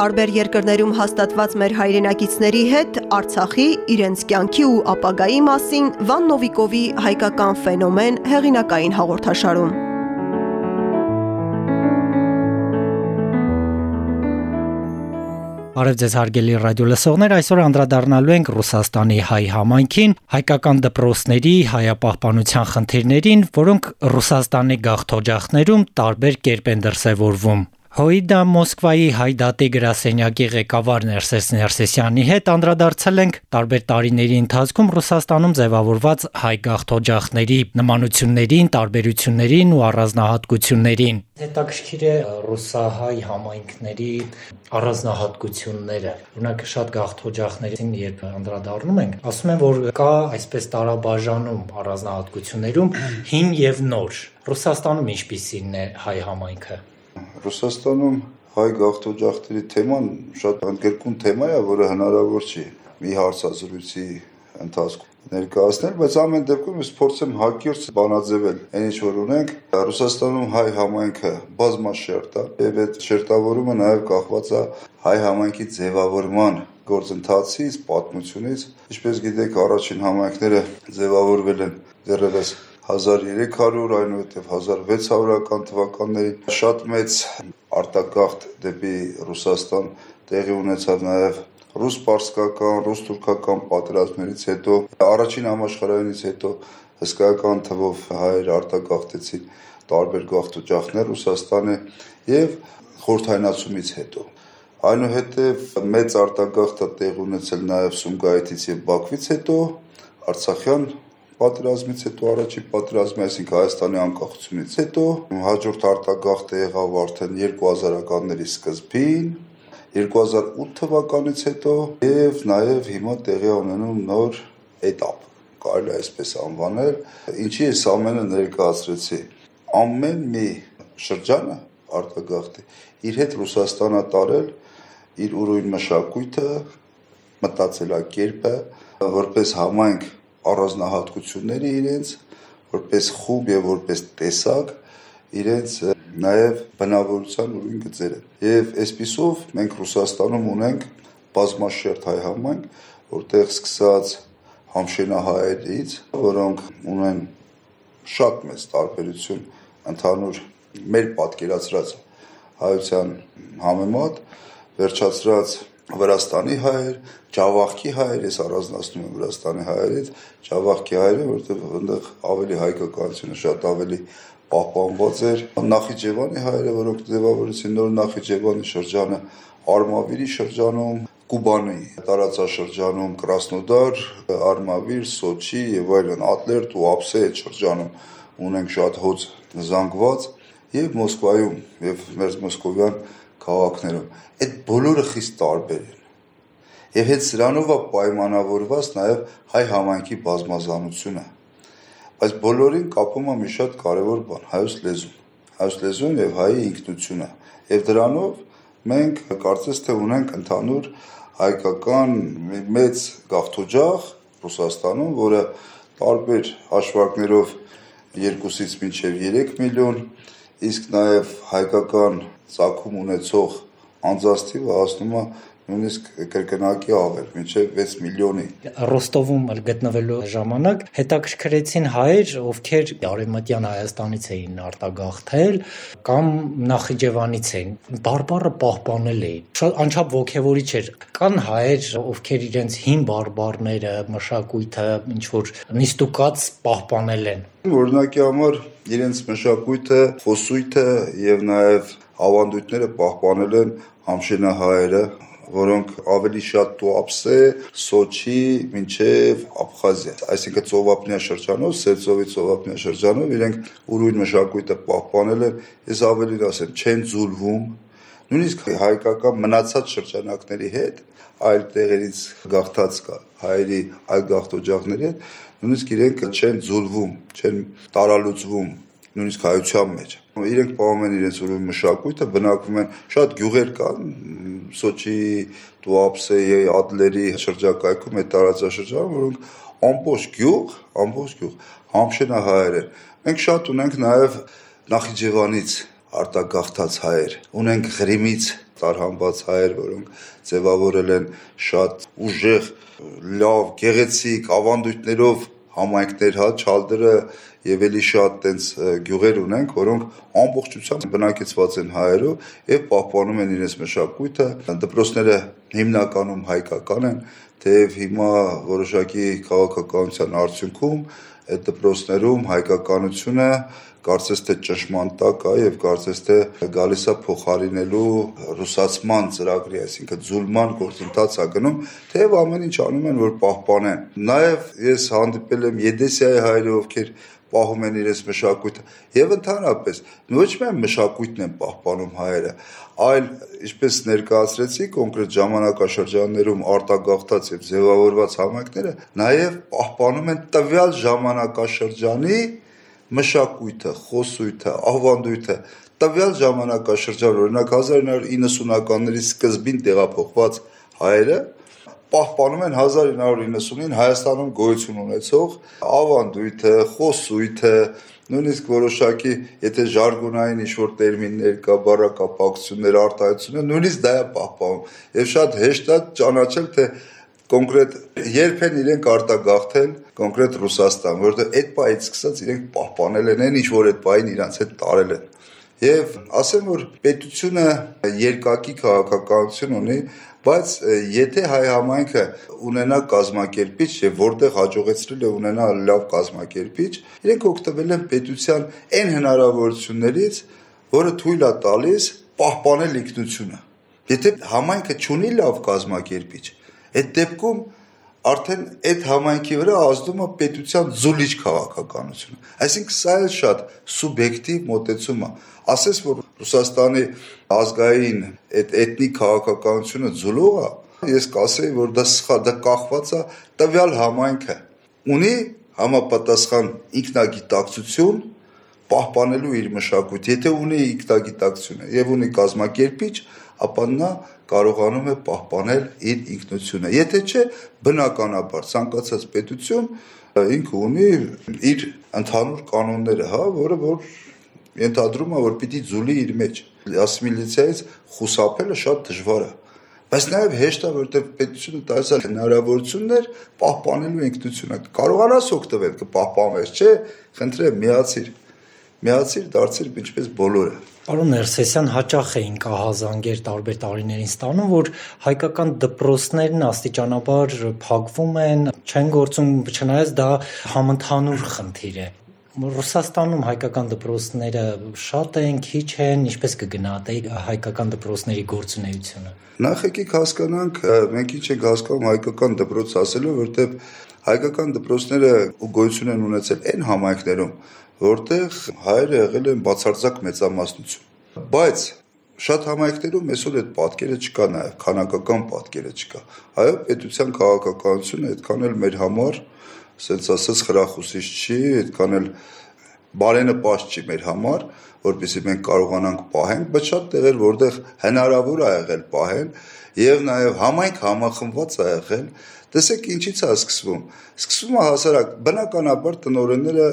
Տարբեր երկրներում հաստատված մեր հայրենակիցների հետ Արցախի, իրենց կյանքի ու ապագայի մասին Վան Նովիկովի «Հայկական ֆենոմեն» հեղինակային հաղորդաշարում։ Բարև ձեզ հարգելի ռադիոլսողներ, այսօր անդրադառնալու ենք Ռուսաստանի հայ համայնքին, հայկական դպրոցների հայապահպանության խնդիրներին, որոնք Ռուսաստանի գաղթօջախներում տարբեր կերպ են դրսևորվում։ Հոիդա Մոսկվայի հայդատի գրասենյակի ղեկավար Ներսես Ներսեսյանի հետ անդրադարձել ենք տարբեր տարիների ընթացքում Ռուսաստանում ձևավորված հայ գաղթօջախների նմանություններին, տարբերություններին ու առանձնահատկություններին։ Հետաքրքիր է ռուսահայ համայնքների առանձնահատկությունները։ Օրինակ շատ գաղթօջախներին երբ անդրադառնում ենք, ասում են, որ կա այսպես տարաբաժանում առանձնահատկություններում հին եւ նոր։ Ռուսաստանում ինչպիսին է հայ համայնքը։ Ռուսաստանում հայ գաղթօջախների թեման շատ ընդգրկուն թեմա է, որը հնարավոր չի մի հարցազրույցի ընթացքում ներկայացնել, բայց ամեն դեպքում ես փորձեմ հակիրճ բանաձևել այն ինչ որ ունենք։ Ռուսաստանում հայ համայնքը բազմաշերտ է, եւ այդ շերտավորումը նաեւ կախված է հայ համայնքի ձևավորման գործընթացից, պատմությունից։ Ինչպես գիտեք, առաջին համայնքները ձևավորվել են դեռևս 1300, այնուհետև 1600-ական թվականներին շատ մեծ արտագաղթ դեպի Ռուսաստան տեղի ունեցավ նաև ռուս-պարսկական, ռուս-թուրքական պատերազմներից հետո, առաջին համաշխարհայինից հետո հսկայական թվով հայեր արտագաղթեցին տարբեր գաղթօջախներ Ռուսաստանը եւ խորթայնացումից հետո այնուհետև մեծ արտագաղթը տեղ ունեցել նաև Սումգայիթից եւ Բաքվից հետո Արցախյան պատերազմից հետո առաջին պատերազմի, այսինքն Հայաստանի անկախությունից հետո հաջորդ արտագաղթը եղավ արդեն 2000-ականների սկզբին, 2008 թվականից հետո եւ նաեւ հիմա տեղի ունենում նոր этап կարելի է այսպես անվանել ինչի ես ամենը ներկայացրեցի ամեն մի շրջանը արտագաղթի իր հետ Ռուսաստանա տարել իր ուրույն մշակույթը մտածելակերպը որպես համայնք առանձնահատկությունները իրենց որպես խումբ եւ որպես տեսակ իրենց նաեւ բնավորության ուրույն գծերը։ Եվ այսպիսով մենք Ռուսաստանում ունենք բազմաշերտ հայ համայնք, որտեղ սկսած համշենահայերից, որոնք ունեն շատ մեծ տարբերություն ընդհանուր մեր պատկերացրած հայության համեմատ, վերջացրած Վրաստանի հայեր, Ջավախքի հայեր, ես առանձնացնում եմ Վրաստանի հայերից, Ջավախքի հայերը, որտեղ այնտեղ ավելի հայկականությունը շատ ավելի պահպանված էր։ Նախիջևանի հայերը, որոնք ձևավորեցին նոր Նախիջևանի շրջանը, Արմավիրի շրջանում, Կուբանի տարածաշրջանում, Կրասնոդար, Արմավիր, Սոչի եւ այլն, Ատլերտ ու Ափսե շրջանում ունենք շատ հոց զանգված եւ Մոսկվայում եւ մեր մոսկովյան քաղաքներում։ Այդ բոլորը խիստ տարբեր են։ Եվ հետ սրանով է պայմանավորված նաև հայ համայնքի բազմազանությունը։ Բայց բոլորին կապում է մի շատ կարևոր բան՝ հայոց լեզուն։ Հայոց լեզուն եւ հայի ինքնությունը։ Եվ դրանով մենք կարծես թե ունենք ընդհանուր հայկական մեծ գաղթօջախ Ռուսաստանում, որը տարբեր հաշվարկներով 2-ից մինչև 3 միլիոն, իսկ նաև հայկական ցակում ունեցող անձանց թիվը հասնում է նույնիսկ կրկնակի ավել, մինչև 6 միլիոնի։ Ռոստովում գտնվելու ժամանակ հետաքրքրեցին հայեր, ովքեր արևմտյան Հայաստանից էին արտագաղթել կամ Նախիջևանից էին։ Բարբառը պահպանել էին։ Շատ անչափ ողջևորիչ էր։ Կան հայեր, ովքեր իրենց հին բարբառները, մշակույթը ինչ որ նիստուկած պահպանել են։ Օրինակի համար իրենց մշակույթը, խոսույթը եւ նաեւ ավանդույթները պահպանել են համշենահայերը, որոնք ավելի շատ Туапсе, Սոչի, մինչև Աբխազիա, այսինքն Ծովափնյա շրջանով, Սերծովի Ծովափնյա շրջանով իրենք ուրույն մշակույթը պահպանել են, ես ավելին ասեմ, չեն զուլվում, նույնիսկ հայկական մնացած շրջանակների հետ, այլ տեղերից գաղթած կա հայերի այլ գաղթօջախների հետ, նույնիսկ իրենք չեն զուլվում, չեն տարալուծվում նույնիսկ հայության մեջ։ իրենք պահում են իրենց ուրույն մշակույթը, բնակվում են շատ գյուղեր կան Սոչի, Տուապսեի, Ադլերի շրջակայքում, այդ տարածաշրջանում, որոնք ամբողջ գյուղ, ամբողջ գյուղ համշենահայեր են։ Մենք շատ ունենք նաև Նախիջևանից արտագաղթած հայեր, ունենք Ղրիմից տարհանված հայեր, որոնք ձևավորել են շատ ուժեղ, լավ, գեղեցիկ ավանդույթներով համայնքներ, հա, Չալդրը եւ ելի շատ տենց գյուղեր ունենք, որոնք ամբողջությամբ բնակեցված են հայերով եւ պահպանում են իրենց մշակույթը։ Դպրոցները հիմնականում հայկական են, թեև հիմա որոշակի քաղաքականության արդյունքում այդ դպրոցներում հայկականությունը կարծես թե ճշմարտ տակ է եւ կարծես թե գալիս է փոխարինելու ռուսացման ծրագրի, այսինքն զուլման գործընթաց է գնում, թեև ամեն ինչ անում են որ պահպանեն։ Նաեւ ես հանդիպել եմ Եդեսիայի հայրը, ովքեր պահում են իրենց մշակույթը եւ ընդհանրապես ոչ միայն մշակույթն են պահպանում հայերը, այլ ինչպես ներկայացրեցի կոնկրետ ժամանակաշրջաններում արտագաղթած եւ ձևավորված համայնքները նաեւ պահպանում են տվյալ ժամանակաշրջանի մշակույթը, խոսույթը, ավանդույթը տվյալ ժամանակաշրջան օրինակ 1990-ականների սկզբին տեղափոխված հայերը պահպանում են 1990-ին Հայաստանում գոյություն ունեցող ավանդույթը, խոսույթը, նույնիսկ որոշակի, եթե ժարգոնային ինչ-որ տերմիններ կա, բառակապակցություններ, արտահայտություններ, նույնիսկ դա է պահպանում։ Եվ շատ հեշտ է ճանաչել, թե կոնկրետ երբ են իրենք արտագաղթել կոնկրետ Ռուսաստան, որովհետև այդ պահից սկսած իրենք պահպանել են այն ինչ որ այդ պահին իրանց հետ տարել են։ Եվ ասեմ որ պետությունը երկակի քաղաքականություն ունի, բայց եթե հայ համայնքը ունենա կազմակերպիչ եւ որտեղ հաջողեցրել է ունենա լավ կազմակերպիչ, իրենք օգտվել են պետության այն հնարավորություններից, որը թույլ է տալիս պահպանել ինքնությունը։ Եթե համայնքը ունի լավ կազմակերպիչ, այդ դեպքում արդեն այդ համայնքի վրա ազդում է պետության զուլիչ քաղաքականությունը։ Այսինքն սա էլ շատ սուբյեկտիվ մոտեցում է ասես որ Ռուսաստանի ազգային այդ էթնիկ քաղաքականությունը զուլող է, ես կասեի, որ դա սխալ, դա կախված է տվյալ համայնքը։ Ունի համապատասխան ինքնագիտակցություն պահպանելու իր մշակույթը։ Եթե ունի ինքնագիտակցությունը եւ ունի կազմակերպիչ, ապա նա կարողանում է պահպանել իր ինքնությունը։ Եթե չէ, բնականաբար ցանկացած պետություն ինքը ունի իր ընդհանուր կանոնները, հա, որը որ ենթադրում է որ պիտի զուլի իր մեջ ասիմիլյացիայից խուսափելը շատ դժվար է բայց նաև հեշտ է որտեղ պետությունը տալիս է հնարավորություններ պահպանելու ինքնությունը կարողանաս օգտվել կպահպանվես չէ խնդրեմ միացիր միացիր դարձիր ինչպես բոլորը Պարոն Ներսեսյան հաճախ էին կահազանգեր տարբեր տարիներին ստանում, որ հայկական դպրոցներն աստիճանաբար փակվում են, չեն գործում, չնայած դա համընդհանուր խնդիր է։ Ռուսաստանում հայկական դպրոցները շատ են, քիչ են, ինչպես կգնահատեի հայկական դպրոցների գործունեությունը։ Նախ եկեք հասկանանք, մենք ինչ ենք հասկանում հայկական դպրոց ասելով, որտեղ հայկական դպրոցները գոյություն են ունեցել այն համայնքներում, որտեղ հայերը եղել են բացարձակ մեծամասնություն։ Բայց շատ համայնքներում այսօր այդ պատկերը չկա նաև, քանակական պատկերը չկա։ Այո, պետության քաղաքականությունը այդքան էլ մեր համար սենց ասած խրախուսիչ չի, այդքան էլ բարենպաստ չի մեր համար, որպեսզի մենք կարողանանք պահենք, բայց շատ տեղեր, որտեղ հնարավոր է եղել պահել եւ նաեւ համայնք համախմբված է եղել, տեսեք ինչից է սկսվում։ Սկսվում է հասարակ բնականաբար տնօրենները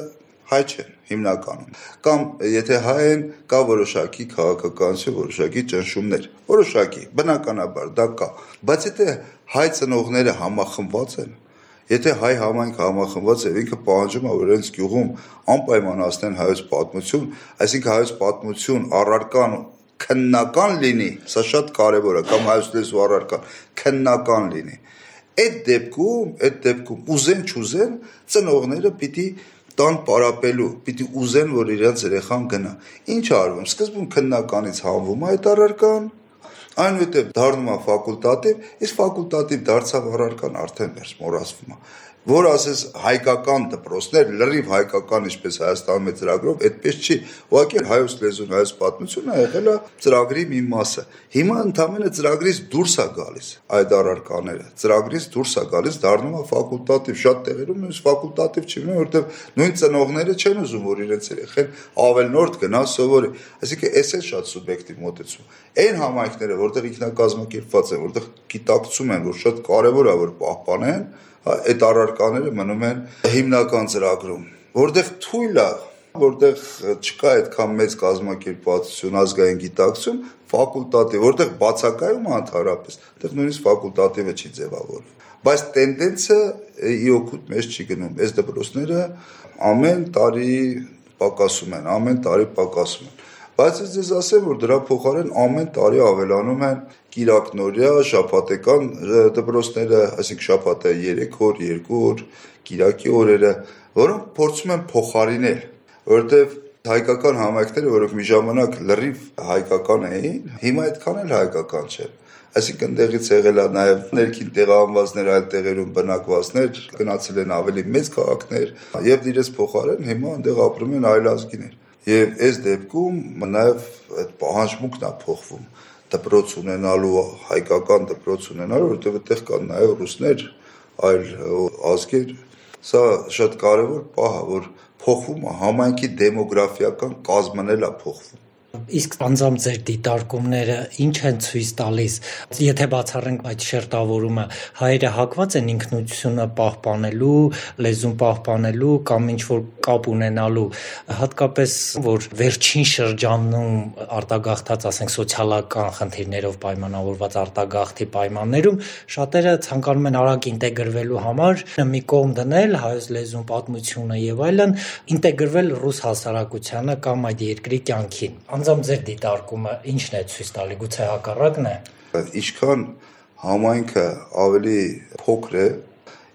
հայ չեն հիմնականում կամ եթե հայ են կա որոշակի քաղաքականություն որոշակի ճնշումներ որոշակի բնականաբար դա կա բայց եթե հայ ծնողները համախմբված են Եթե հայ համայնքը համախմբված է, ինքը պահանջում է, որ հենց գյուղում անպայման ասնեն հայոց պատմություն, այսինքն հայոց պատմություն առարկան քննական լինի, սա շատ կարևոր է, կամ հայոց լեզու առարկան քննական լինի։ Այդ դեպքում, այդ դեպքում ուզեն չուզեն, ծնողները պիտի տան պարապելու, պիտի ուզեն, որ իրենց երեխան գնա։ Ինչ արվում։ Սկզբում քննականից հանվում է այդ առարկան, այնուհետև դառնում է ֆակուլտատիվ, իսկ ֆակուլտատիվ դարձավ առարկան արդեն վերջ մոռացվում է որ ասես հայկական դպրոցներ, լրիվ հայկական ինչպես Հայաստանում է ծրագրով, այդպես չի։ Ուղղակի հայոց լեզուն, հայոց պատմությունը եղել է ծրագրի մի մասը։ Հիմա ընդամենը ծրագրից դուրս է գալիս այդ առարկաները։ Ծրագրից դուրս է գալիս, դառնում է ֆակուլտատիվ։ Շատ տեղերում նույնիսկ ֆակուլտատիվ չի մնում, որովհետև նույն ծնողները չեն ուզում, որ իրենց երեխեն ավելնորդ գնա սովորի։ Այսինքն էս է շատ սուբյեկտիվ մոտեցում։ Այն համայնքները, որտեղ ինքնակազմակերպված են, որտեղ գիտակցում են, որ շատ կարևոր է որ պահպանեն, այդ առարկաները մնում են հիմնական ծրագրում, որտեղ թույլ է որտեղ չկա այդքան մեծ կազմակերպվածություն, ազգային գիտակցություն, ֆակուլտատիվ, որտեղ բացակայում ընդհանրապես, այդտեղ նույնիսկ ֆակուլտատիվը չի ձևավորվում բայց տենդենսը ի օգուտ մեզ չի գնում։ Այս դպրոցները ամեն տարի պակասում են, ամեն տարի պակասում են։ Բայց ես ձեզ ասեմ, որ դրա փոխարեն ամեն տարի ավելանում են Կիրակնորյա, շաբաթական դպրոցները, այսինքն շաբաթը 3 օր, 2 օր, Կիրակի օրերը, որոնք փորձում են փոխարինել, որովհետև հայկական համայնքները, որոնք մի ժամանակ լրիվ հայկական էին, հիմա այդքան էլ հայկական չեն այսինքն տեղից եղել է նաև ներքին տեղահանվածներ այլ տեղերում բնակվածներ, գնացել են ավելի մեծ քաղաքներ եւ իրենց փոխարեն հիմա այնտեղ ապրում են այլ ազգիներ։ Եվ այս դեպքում նաև այդ պահանջմունքն է փոխվում դպրոց ունենալու, հայկական դպրոց ունենալու, որովհետև այդտեղ կան նաև ռուսներ, այլ ազգեր։ Սա շատ կարևոր պահ է, որ փոխվում է համայնքի դեմոգրաֆիական կազմն էլ է փոխվում Իսկ անձամբ ձեր դիտարկումները ինչ են ցույց տալիս, եթե բացառենք այդ շերտավորումը, հայերը հակված են ինքնությունը պահպանելու, լեզուն պահպանելու կամ ինչ որ կապ ունենալու, հատկապես որ վերջին շրջանում արտագաղթած, ասենք, սոցիալական խնդիրներով պայմանավորված արտագաղթի պայմաններում շատերը ցանկանում են արագ ինտեգրվելու համար մի կողմ դնել հայոց լեզուն, պատմությունը եւ այլն, ինտեգրվել ռուս հասարակությանը կամ այդ երկրի կյանքին անձամբ ձեր դիտարկումը ի՞նչն է ցույց տալի, գուցե հակառակն է։ Ինչքան համայնքը ավելի փոքր է,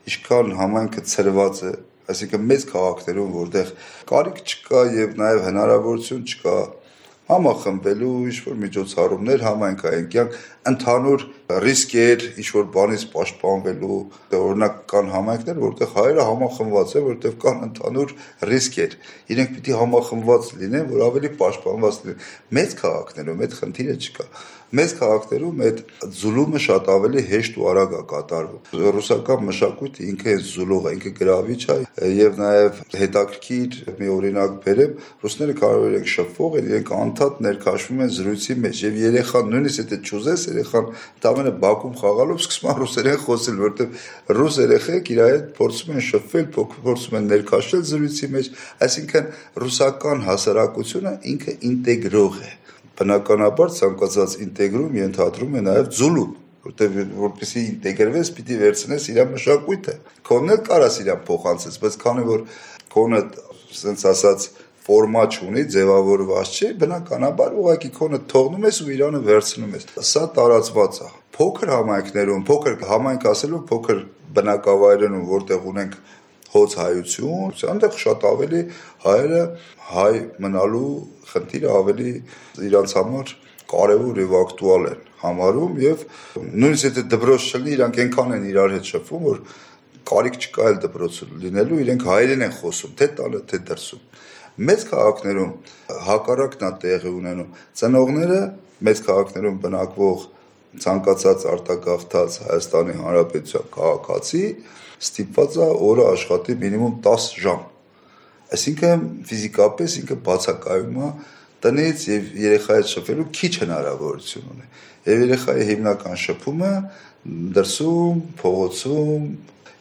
ինչքան համայնքը ծրված է, այսինքն մեծ քաղաքներում, որտեղ կարիք չկա եւ նաեւ հնարավորություն չկա համախմբելու ինչ-որ միջոցառումներ համայնքային կյանք ընդհանուր ռիսկեր ինչ-որ բանից պաշտպանվելու օրինակ կան համայնքներ որտեղ հայերը համախմբված են որտեղ կան ընդհանուր ռիսկեր իրենք պիտի համախմբված լինեն որ ավելի պաշտպանված լինեն մեծ քաղաքներում այդ խնդիրը չկա մեծ քաղաքներում այդ զուլումը շատ ավելի հեշտ ու արագ է կատարվում ռուսական մշակույթը ինքը է զուլողը ինքը գրավիչ է եւ նաեւ հետաքրքիր մի օրինակ բերեմ ռուսները կարող են շփվող իրենք անդադ ներքաշվում են զրույցի մեջ եւ երեխան նույնիսկ եթե ճուզես երեխան տամենը բակում խաղալով սկսում են ռուսերեն խոսել որովհետեւ ռուս երեխեք իր հետ փորձում են շփվել փորձում են ներքաշել զրույցի մեջ այսինքն ռուսական հասարակությունը ինքը ինտեգրող է բնականաբար ցանկացած ինտեգրում ենթադրում է նաև զուլում որտեղ որպեսի ինտեգրվես պիտի վերցնես իր մշակույթը քոնն էլ կարաս իր փոխանցես բայց քանի որ քոնը ասենց ասած ֆորմա չունի, ձևավորված չէ, բնականաբար ուղղակի քոնը թողնում ես ու իրանը վերցնում ես։ Սա տարածված է։ Փոքր համայնքներում, փոքր համայնք ասելով փոքր բնակավայրերում, որտեղ ունենք հոց հայություն, այնտեղ շատ ավելի հայերը հայ մնալու խնդիրը ավելի իրանց համար կարևոր եւ ակտուալ են համարում եւ նույնիսկ եթե դպրոց չլինի, իրանք այնքան են իրար հետ շփվում, որ կարիք չկա այլ դպրոց լինելու, իրենք հայերեն են խոսում, թե տանը, թե դրսում։ Մեծ քաղաքներում հակառակն է տեղի ունենում։ Ծնողները մեծ քաղաքներում բնակվող ցանկացած արտագաղթած Հայաստանի Հանրապետության քաղաքացի ստիպված է օրը աշխատի մինիմում 10 ժամ Այսինքն ֆիզիկապես ինքը բացակայում է տնից եւ երեխայի շփվելու քիչ հնարավորություն ունի։ Եվ երեխայի հիմնական շփումը դրսում, փողոցում,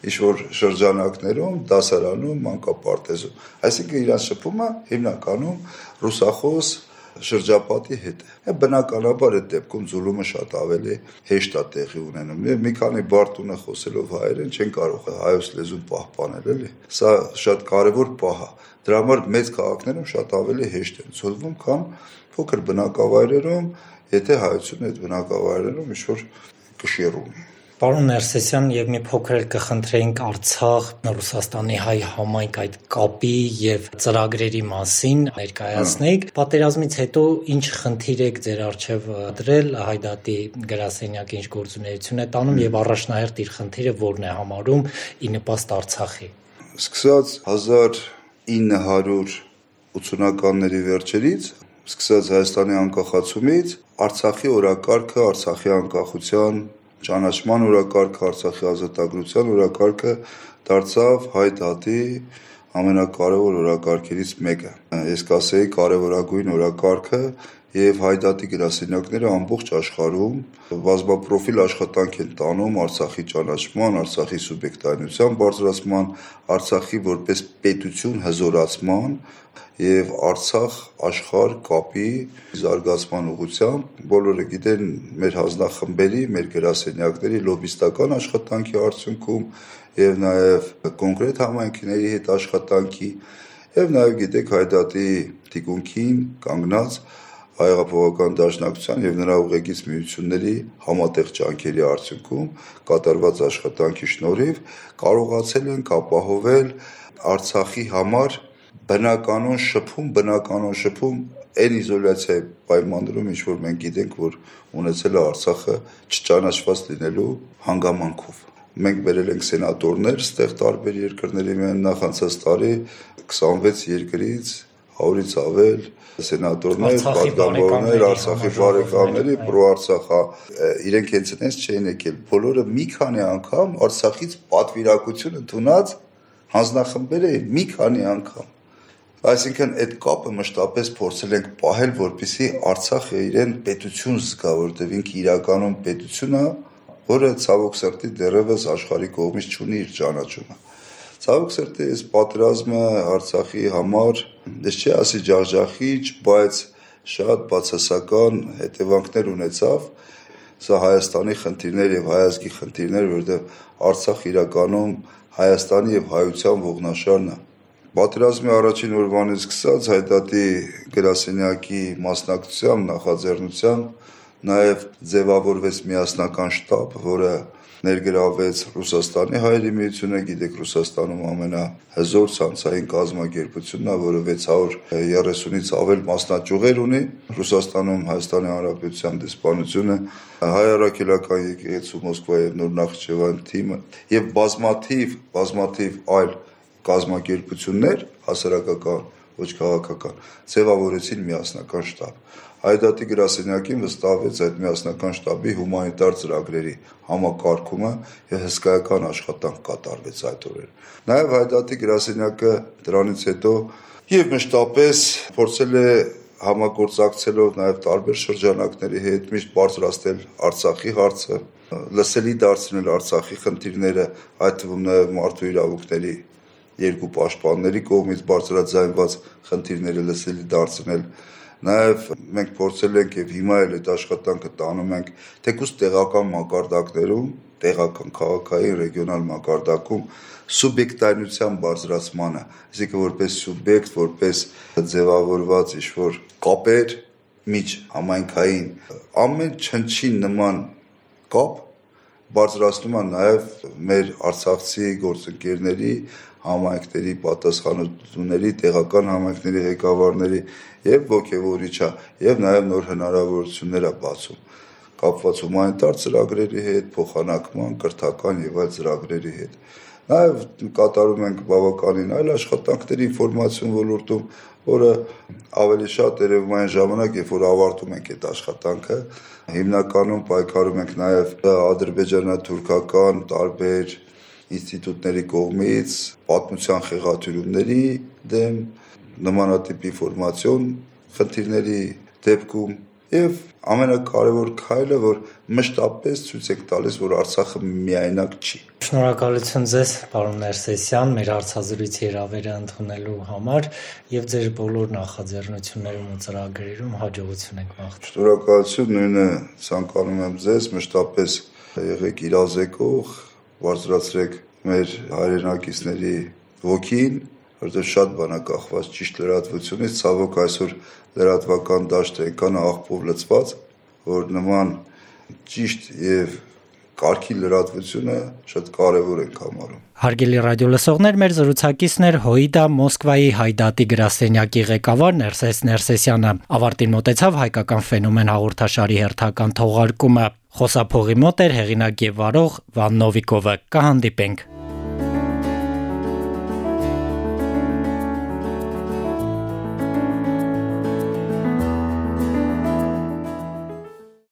ինչ որ շրջանակներում, դասարանում, մանկապարտեզում։ Այսինքն իրան շփումը հիմնականում ռուսախոս շրջապատի հետ է։ Բնականաբար այդ դեպքում զուլումը շատ ավելի հեշտ է տեղի ունենում։ Եվ մի քանի բարտունը խոսելով հայերեն չեն կարող հայոց լեզուն պահպանել, էլի։ Սա շատ կարևոր պահ է։ Դրա համար մեծ քաղաքներում շատ ավելի հեշտ են զուլվում, քան փոքր բնակավայրերում, եթե հայությունը այդ բնակավայրերում ինչ-որ կշիռում։ Պարոն Ներսեսյան, եւ մի փոքր էլ կխնդրեինք Արցախ, Ռուսաստանի հայ համայնք այդ կապի եւ ծրագրերի մասին ներկայացնեիք։ Պատերազմից հետո ինչ խնդիր եք ձեր արչեւ դրել Հայդատի գրասենյակի ինչ գործունեություն է տանում եւ առաջնահերթ իր խնդիրը որն է համարում ի նպաստ Արցախի։ Սկսած 1980-ականների վերջերից սկսած Հայաստանի անկախացումից Արցախի օրակարգը, Արցախի անկախության ճանաչման օրակարգը, Արցախի ազատագրության օրակարգը դարձավ հայ դատի ամենակարևոր օրակարգերից մեկը։ Ես կասեի կարևորագույն օրակարգը եւ հայդատի գրասենյակները ամբողջ աշխարհում բազմապրոֆիլ աշխատանք են տանում Արցախի ճանաչման, Արցախի սուբյեկտայնության բարձրացման, Արցախի որպես պետություն հզորացման եւ Արցախ աշխարհ կապի զարգացման ուղղությամբ բոլորը գիտեն մեր հանձնախմբերի, մեր գրասենյակների լոբիստական աշխատանքի արդյունքում եւ նաեւ կոնկրետ համայնքների հետ աշխատանքի եւ նաեւ գիտեք հայդատի թիկունքին կանգնած հայեղափոխական դաշնակցության եւ նրա ուղեկից միությունների համատեղ ջանքերի արդյունքում կատարված աշխատանքի շնորհիվ կարողացել ենք ապահովել Արցախի համար բնականon շփում, բնականon շփում այն իզոլյացիայի պայմաններում, ինչ որ մենք գիտենք, որ ունեցել է Արցախը չճանաչված լինելու հանգամանքով։ Մենք վերել ենք սենատորներ ստեղ տարբեր երկրների մեն նախանցած տարի 26 երկրից 100-ից ավել սենատորներ, պատգամավորներ, Արցախի բարեկամների, պրոարցախա իրենք հենց այնպես չէին եկել։ Բոլորը մի քանի անգամ Արցախից պատվիրակություն ընդունած հանձնախմբեր էին մի քանի անգամ Այսինքն այդ կապը մշտապես փորձել ենք պահել, որպիսի Արցախը իրեն պետություն զգա, որտեղ ինքը իրականում պետություն է, որը ցավոք սրտի դեռևս աշխարհի կողմից չունի իր ճանաչումը։ Ցավոք սրտի այս պատերազմը Արցախի համար, դες չի ասի ջախջախիչ, բայց շատ բացասական հետևանքներ ունեցավ սա Հայաստանի խնդիրներ եւ հայազգի խնդիրներ, որովհետեւ Արցախ իրականում Հայաստանի եւ հայության ողնաշարն է։ Պատերազմի առաջին օրվանից սկսած հայտատի գրասենյակի մասնակցությամբ նախաձեռնությամբ նաև ձևավորվեց միասնական շտաբ, որը ներգրավեց Ռուսաստանի հայերի միությունը, գիտեք Ռուսաստանում ամենահզոր ցանցային կազմակերպությունն է, որը 630-ից ավել մասնաճյուղեր ունի։ Ռուսաստանում Հայաստանի Հանրապետության դեսպանությունը, հայ առաքելական եկեղեցու Մոսկվա եւ Նոր Նախիջևան թիմը եւ բազմաթիվ, բազմաթիվ այլ կազմակերպություններ հասարակական, ոչ քաղաքական, ձևավորեցին միասնական շտաբ։ Հայդատի գրասենյակին վստահվեց այդ միասնական շտաբի հումանիտար ծրագրերի համակարգումը եւ հսկայական աշխատանք կատարվեց այդ օրերին։ Նաեւ Հայդատի գրասենյակը դրանից հետո եւ մշտապես փորձել է համագործակցելով նաև տարբեր շրջանակների հետ միշտ բարձրացնել Արցախի հարցը, լսելի դարձնել Արցախի խնդիրները, այդ թվում նաև մարդու իրավունքների երկու պաշտպանների կողմից բարձրաձայնված խնդիրները լսելի դարձնել Նաև մենք փորձել ենք եւ հիմա էլ այդ աշխատանքը տանում ենք թեկուս տեղական մակարդակներում, տեղական քաղաքային ռեգիոնալ մակարդակում սուբյեկտայնության բարձրացմանը, այսինքն որպես սուբյեկտ, որպես ձևավորված ինչ-որ կապեր միջ համայնքային ամեն չնչին նման կապ բարձրացնում է նաև մեր արցախցի գործընկերների համայնքների պատասխանատուների, տեղական համայնքների ղեկավարների եւ ողջևորիչա եւ նաեւ նոր հնարավորություններ է բացում կապված հումանիտար ծրագրերի հետ, փոխանակման, կրթական եւ այլ ծրագրերի հետ։ Նաև կատարում ենք բավականին այլ աշխատանքներ ինֆորմացիոն ոլորտում, որը ավելի շատ երևում ժամանակ, երբ որ ավարտում ենք այդ աշխատանքը, հիմնականում պայքարում ենք նաև ադրբեջանա-թուրքական տարբեր ինստիտուտների կողմից պատմության խեղաթյուրումների դեմ նմանատիպ ինֆորմացիոն խնդիրների դեպքում եւ ամենակարևոր քայլը որ մշտապես ցույց եք տալիս որ Արցախը միայնակ չի Շնորհակալություն ձեզ պարոն Ներսեսյան մեր հարցազրույցի հրավերը ընդունելու համար եւ ձեր բոլոր նախաձեռնություններում ու ծրագրերում հաջողություն եք մաղթում Շնորհակալություն նույնը ցանկանում եմ ձեզ մշտապես եղեք իրազեկող բարձրացրեք մեր հայրենակիցների ոգին, որովհետև շատ բան է կախված ճիշտ լրատվությունից, ցավոք այսօր լրատվական դաշտը այնքան աղբով լցված, որ նման ճիշտ եւ կարգի լրատվությունը շատ կարևոր ենք համարում։ Հարգելի ռադիո լսողներ, մեր զրուցակիցներ Հոիդա Մոսկվայի Հայդատի գրասենյակի ղեկավար Ներսես Ներսեսյանը ավարտին մտեցավ հայկական ֆենոմեն հաղորդաշարի հերթական թողարկումը։ Խոսափողի մոտ էր հեղինակ եւ վարող Վան Նովիկովը։ Կհանդիպենք